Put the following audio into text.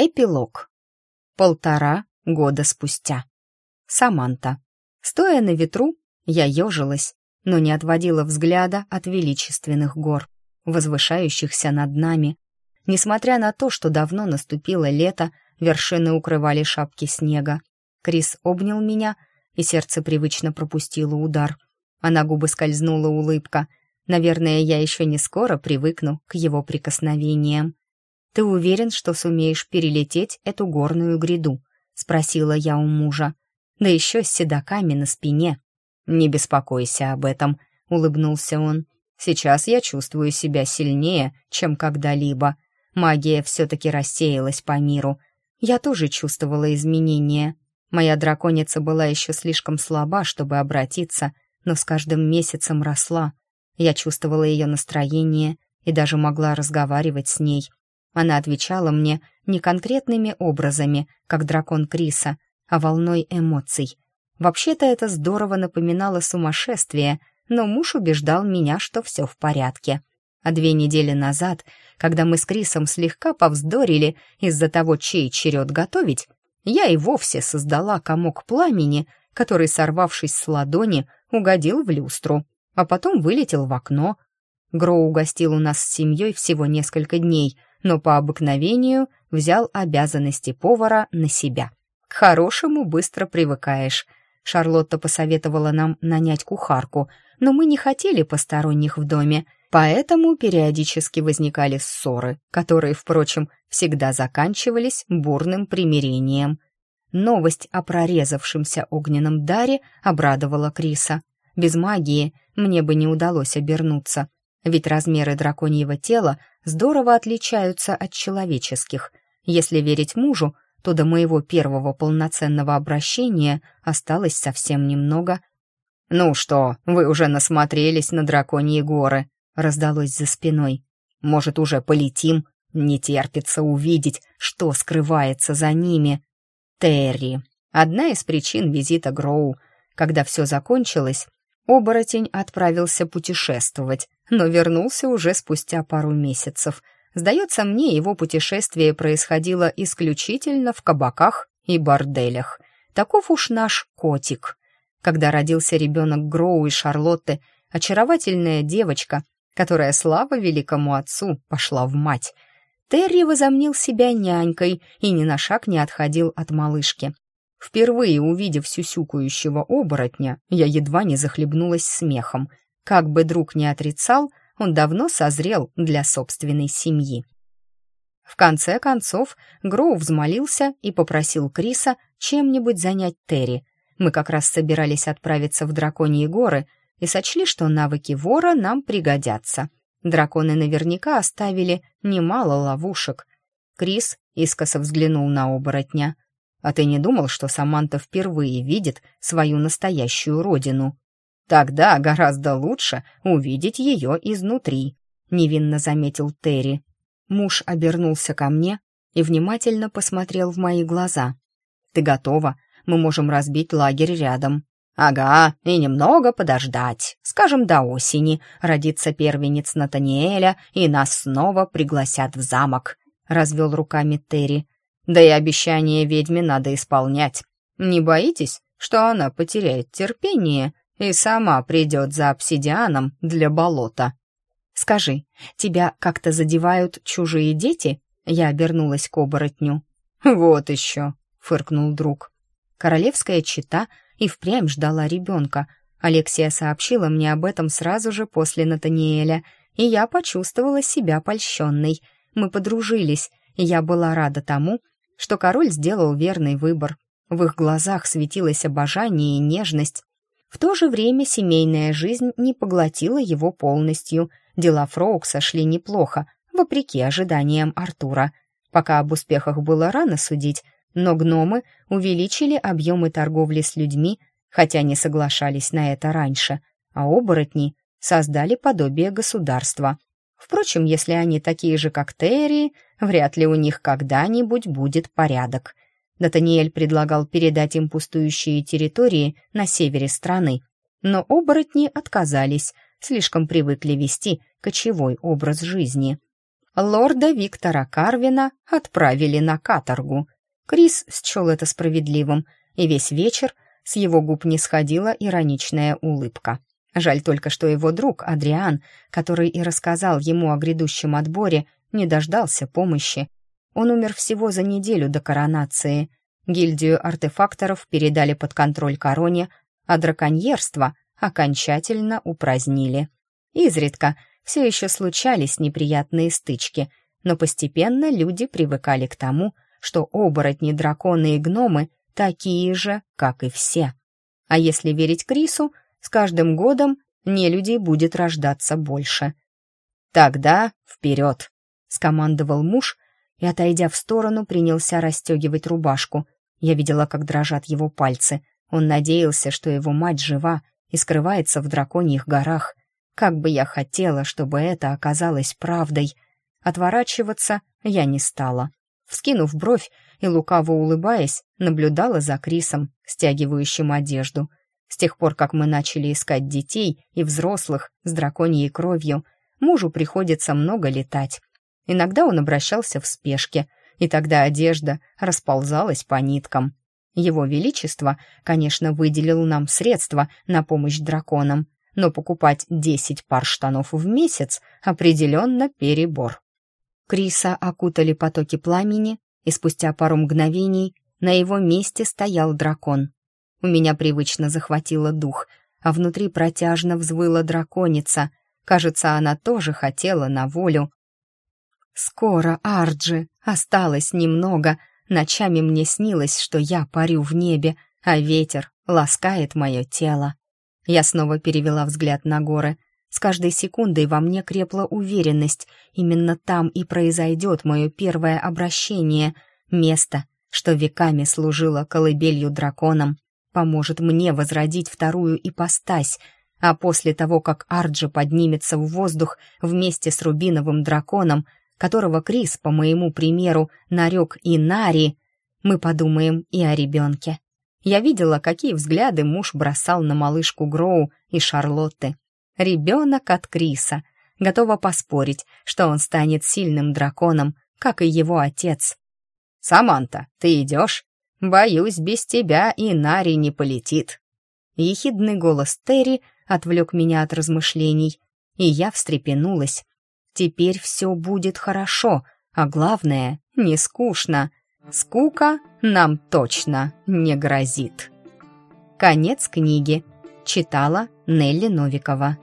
Эпилог. Полтора года спустя. Саманта. Стоя на ветру, я ежилась, но не отводила взгляда от величественных гор, возвышающихся над нами. Несмотря на то, что давно наступило лето, вершины укрывали шапки снега. Крис обнял меня, и сердце привычно пропустило удар. А на губы скользнула улыбка. Наверное, я еще не скоро привыкну к его прикосновениям. «Ты уверен, что сумеешь перелететь эту горную гряду?» — спросила я у мужа. «Да еще с седоками на спине». «Не беспокойся об этом», — улыбнулся он. «Сейчас я чувствую себя сильнее, чем когда-либо. Магия все-таки рассеялась по миру. Я тоже чувствовала изменения. Моя драконица была еще слишком слаба, чтобы обратиться, но с каждым месяцем росла. Я чувствовала ее настроение и даже могла разговаривать с ней. Она отвечала мне не конкретными образами, как дракон Криса, а волной эмоций. Вообще-то это здорово напоминало сумасшествие, но муж убеждал меня, что все в порядке. А две недели назад, когда мы с Крисом слегка повздорили из-за того, чей черед готовить, я и вовсе создала комок пламени, который, сорвавшись с ладони, угодил в люстру, а потом вылетел в окно. Гроу угостил у нас с семьей всего несколько дней — но по обыкновению взял обязанности повара на себя. К хорошему быстро привыкаешь. Шарлотта посоветовала нам нанять кухарку, но мы не хотели посторонних в доме, поэтому периодически возникали ссоры, которые, впрочем, всегда заканчивались бурным примирением. Новость о прорезавшемся огненном даре обрадовала Криса. Без магии мне бы не удалось обернуться ведь размеры драконьего тела здорово отличаются от человеческих. Если верить мужу, то до моего первого полноценного обращения осталось совсем немного. «Ну что, вы уже насмотрелись на драконьи горы», — раздалось за спиной. «Может, уже полетим? Не терпится увидеть, что скрывается за ними». «Терри. Одна из причин визита Гроу. Когда все закончилось, оборотень отправился путешествовать но вернулся уже спустя пару месяцев. Сдается мне, его путешествие происходило исключительно в кабаках и борделях. Таков уж наш котик. Когда родился ребенок Гроу и Шарлотты, очаровательная девочка, которая, слава великому отцу, пошла в мать. Терри возомнил себя нянькой и ни на шаг не отходил от малышки. Впервые увидев сюсюкающего оборотня, я едва не захлебнулась смехом — как бы друг не отрицал, он давно созрел для собственной семьи. В конце концов, Гроу взмолился и попросил Криса чем-нибудь занять Терри. Мы как раз собирались отправиться в Драконьи горы и сочли, что навыки вора нам пригодятся. Драконы наверняка оставили немало ловушек. Крис искоса взглянул на оборотня. «А ты не думал, что Саманта впервые видит свою настоящую родину?» Тогда гораздо лучше увидеть ее изнутри», — невинно заметил Терри. Муж обернулся ко мне и внимательно посмотрел в мои глаза. «Ты готова? Мы можем разбить лагерь рядом». «Ага, и немного подождать. Скажем, до осени родится первенец Натаниэля, и нас снова пригласят в замок», — развел руками Терри. «Да и обещание ведьме надо исполнять. Не боитесь, что она потеряет терпение?» и сама придет за обсидианом для болота. Скажи, тебя как-то задевают чужие дети? Я обернулась к оборотню. Вот еще, фыркнул друг. Королевская чита и впрямь ждала ребенка. Алексия сообщила мне об этом сразу же после Натаниэля, и я почувствовала себя польщенной. Мы подружились, и я была рада тому, что король сделал верный выбор. В их глазах светилось обожание и нежность, в то же время семейная жизнь не поглотила его полностью. Дела Фроукса шли неплохо, вопреки ожиданиям Артура. Пока об успехах было рано судить, но гномы увеличили объемы торговли с людьми, хотя не соглашались на это раньше, а оборотни создали подобие государства. Впрочем, если они такие же, как Терри, вряд ли у них когда-нибудь будет порядок — Натаниэль предлагал передать им пустующие территории на севере страны, но оборотни отказались, слишком привыкли вести кочевой образ жизни. Лорда Виктора Карвина отправили на каторгу. Крис счел это справедливым, и весь вечер с его губ не сходила ироничная улыбка. Жаль только, что его друг Адриан, который и рассказал ему о грядущем отборе, не дождался помощи он умер всего за неделю до коронации. Гильдию артефакторов передали под контроль короне, а драконьерство окончательно упразднили. Изредка все еще случались неприятные стычки, но постепенно люди привыкали к тому, что оборотни, драконы и гномы такие же, как и все. А если верить Крису, с каждым годом нелюдей будет рождаться больше. «Тогда вперед!» — скомандовал муж, и, отойдя в сторону, принялся расстегивать рубашку. Я видела, как дрожат его пальцы. Он надеялся, что его мать жива и скрывается в драконьих горах. Как бы я хотела, чтобы это оказалось правдой. Отворачиваться я не стала. Вскинув бровь и лукаво улыбаясь, наблюдала за Крисом, стягивающим одежду. С тех пор, как мы начали искать детей и взрослых с драконьей кровью, мужу приходится много летать. Иногда он обращался в спешке, и тогда одежда расползалась по ниткам. Его Величество, конечно, выделил нам средства на помощь драконам, но покупать 10 пар штанов в месяц определенно перебор. Криса окутали потоки пламени, и спустя пару мгновений на его месте стоял дракон. У меня привычно захватило дух, а внутри протяжно взвыла драконица. Кажется, она тоже хотела на волю, Скоро, Арджи, осталось немного. Ночами мне снилось, что я парю в небе, а ветер ласкает мое тело. Я снова перевела взгляд на горы. С каждой секундой во мне крепла уверенность. Именно там и произойдет мое первое обращение. Место, что веками служило колыбелью драконом, поможет мне возродить вторую ипостась, а после того, как Арджи поднимется в воздух вместе с рубиновым драконом — которого Крис, по моему примеру, нарек и Нари, мы подумаем и о ребенке. Я видела, какие взгляды муж бросал на малышку Гроу и Шарлотты. Ребенок от Криса. Готова поспорить, что он станет сильным драконом, как и его отец. «Саманта, ты идешь? Боюсь, без тебя и Нари не полетит». Ехидный голос Терри отвлек меня от размышлений, и я встрепенулась. Теперь все будет хорошо, а главное, не скучно. Скука нам точно не грозит. Конец книги. Читала Нелли Новикова.